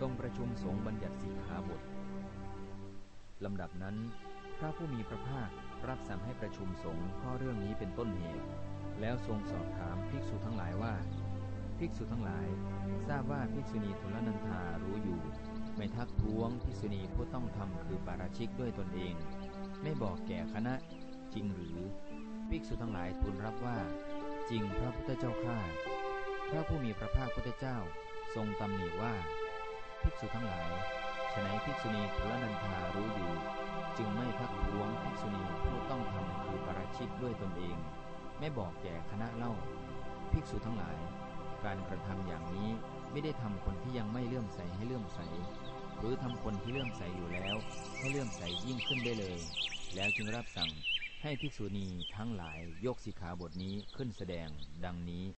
ทรงประชุมสงฆ์บัญญัติสิกขาบทลำดับนั้น พระผู้มีพระภาครับสั่งให้ประชุมสงฆ์ข้อเรื่องนี้เป็นต้นเหตุ แล้วทรงสอบถามภิกษุทั้งหลายว่า ภิกษุทั้งหลาย ทราบว่าภิกษุณีทุลนันธารู้อยู่ ไม่ทักท้วงภิกษุณีผู้ต้องทำคือปาราชิกด้วยตนเอง ไม่บอกแก่คณะ จริงหรือภิกษุทั้งหลายทูลรับว่า จริงพระพุทธเจ้าข้าพระผู้มีพระภาคพุทธเจ้า ทรงตำหนิว่า ษุทั้งหลายฉนัยภิกษุณีทุลนันธารู้อยู่ จึงไม่ทักท้วงภิกษุณีผู้ต้องทำคือปราชิกด้วยตนเอง ไม่บอกแก่คณะเล่า ภิกษุทั้งหลาย การกระทำอย่างนี้ไม่ได้ทำคนที่ยังไม่เลื่อมใสให้เลื่อมใส หรือทำคนที่เลื่อมใสอยู่แล้ว ให้เลื่อมใสยิ่งขึ้นได้เลย แล้วจึงรับสั่งให้ภิกษุณีทั้งหลายยกสิกขาบทนี้ขึ้นแสดง ดังนี้